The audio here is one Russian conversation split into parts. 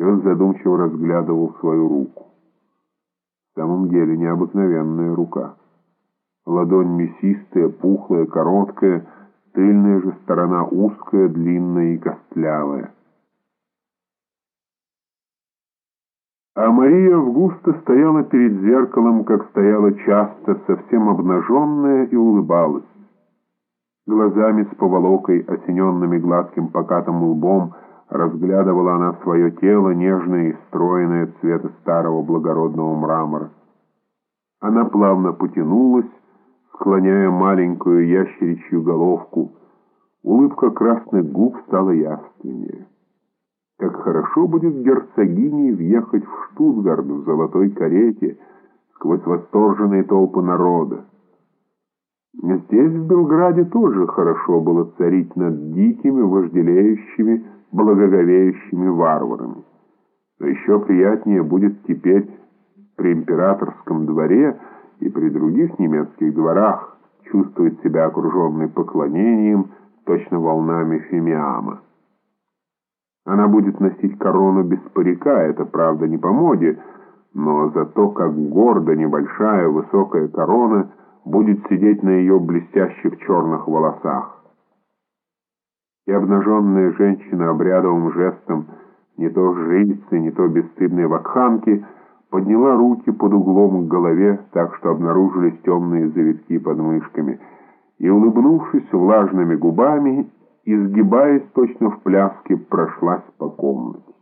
и он задумчиво разглядывал свою руку. В самом деле необыкновенная рука. Ладонь мясистая, пухлая, короткая, тыльная же сторона узкая, длинная и костлявая. А Мария Августа стояла перед зеркалом, как стояла часто, совсем обнаженная, и улыбалась. Глазами с поволокой, осененными гладким покатым лбом, разглядывала она свое тело, нежное и стройное цвета старого благородного мрамора. Она плавно потянулась, склоняя маленькую ящеричью головку. Улыбка красных губ стала явственнее. Как хорошо будет герцогине въехать в Штутгарт в золотой карете сквозь восторженные толпы народа. Здесь, в Белграде, тоже хорошо было царить над дикими, вожделеющими, благоговеющими варварами. Но еще приятнее будет теперь при императорском дворе и при других немецких дворах чувствовать себя окруженной поклонением, точно волнами фимиама. Она будет носить корону без парика, это правда не по моде, но зато как гордо небольшая высокая корона будет сидеть на ее блестящих черных волосах. И обнаженная женщина обрядовым жестом, не то жрицы, не то бесстыдной вакханки, подняла руки под углом к голове, так что обнаружились темные завитки под мышками, и, улыбнувшись влажными губами, изгибаясь точно в пляске, прошлась по комнате.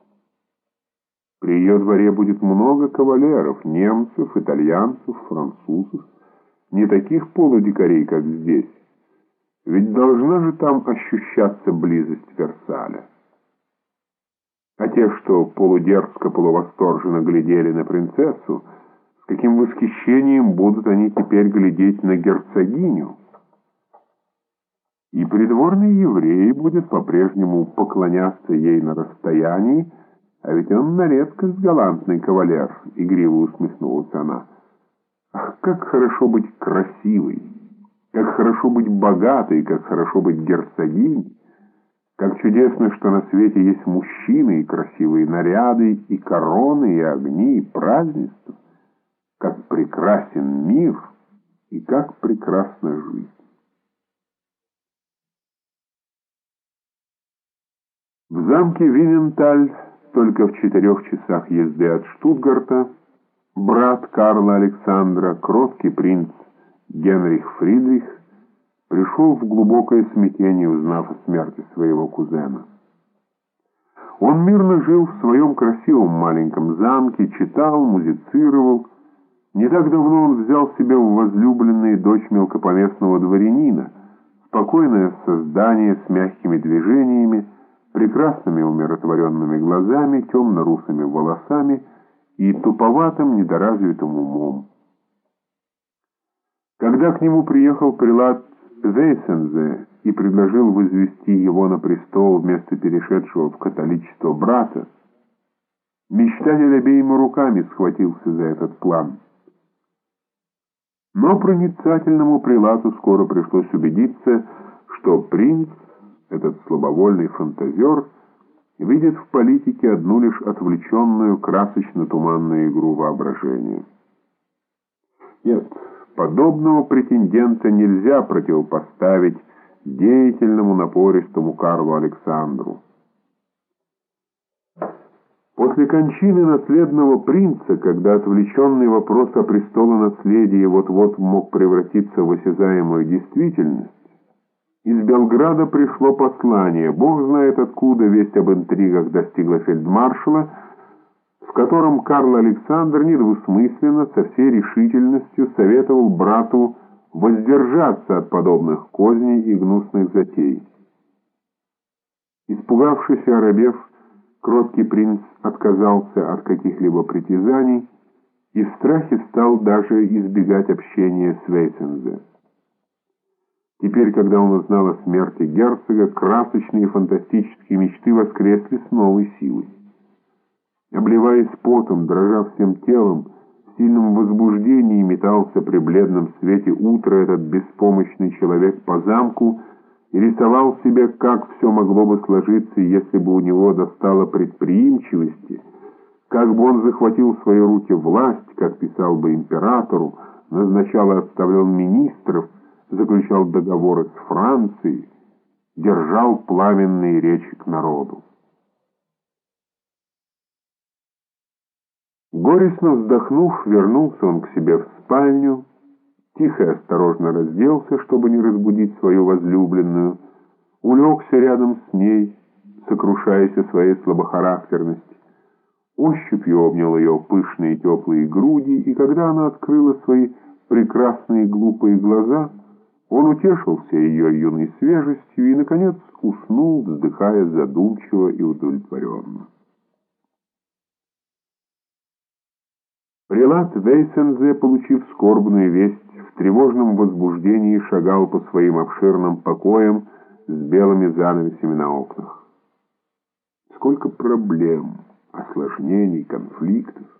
При ее дворе будет много кавалеров, немцев, итальянцев, французов, не таких полудикарей, как здесь. Ведь должна же там ощущаться близость Версаля. А те, что полудерзко, полувосторженно глядели на принцессу, с каким восхищением будут они теперь глядеть на герцогиню, и придворный еврей будет по-прежнему поклоняться ей на расстоянии, а ведь он на редкость галантный кавалер, — игриво усмехнулась она. Ах, как хорошо быть красивой, как хорошо быть богатой, как хорошо быть герцогиней, как чудесно, что на свете есть мужчины и красивые наряды, и короны, и огни, и празднества, как прекрасен мир и как прекрасна жизнь. В замке Виненталь, только в четырех часах езды от Штутгарта, брат Карла Александра, кроткий принц Генрих Фридрих, пришел в глубокое смятение, узнав о смерти своего кузена. Он мирно жил в своем красивом маленьком замке, читал, музицировал. Не так давно он взял себе в возлюбленные дочь мелкопоместного дворянина, спокойное создание с мягкими движениями, прекрасными умиротворенными глазами, темно-русыми волосами и туповатым недоразвитым умом. Когда к нему приехал прилад Вейсензе и предложил возвести его на престол вместо перешедшего в католичество брата, мечтатель обеими руками схватился за этот план. Но проницательному прилату скоро пришлось убедиться, что принц этот слабовольный фантазер видит в политике одну лишь отвлеченную красочно-туманную игру воображения. Нет, подобного претендента нельзя противопоставить деятельному напористому Карлу Александру. После кончины наследного принца, когда отвлеченный вопрос о престолонаследии вот-вот мог превратиться в осязаемую действительность, из Белграда пришло послание, бог знает откуда весть об интригах достигла фельдмаршала, в котором Карл Александр недвусмысленно, со всей решительностью советовал брату воздержаться от подобных козней и гнусных затей. Испугавшись и оробев, кроткий принц отказался от каких-либо притязаний и в страхе стал даже избегать общения с Вейцензе. Теперь, когда он узнал о смерти герцога, красочные и фантастические мечты воскресли с новой силой. Обливаясь потом, дрожа всем телом, в сильном возбуждении метался при бледном свете утра этот беспомощный человек по замку и рисовал себе, как все могло бы сложиться, если бы у него достало предприимчивости — как бы он захватил в свои руки власть, как писал бы императору, назначал и отставлял министров, заключал договоры с Францией, держал пламенные речи к народу. Горестно вздохнув, вернулся он к себе в спальню, тихо и осторожно разделся, чтобы не разбудить свою возлюбленную, улегся рядом с ней, сокрушаясь о своей слабохарактерности, ощупью обнял ее пышные теплые груди, и когда она открыла свои прекрасные глупые глаза, он утешился ее юной свежестью и, наконец, уснул, вздыхая задумчиво и удовлетворенно. Прилад Вейсензе, получив скорбную весть, в тревожном возбуждении шагал по своим обширным покоям с белыми занавесями на окнах. Сколько проблем, осложнений, конфликтов!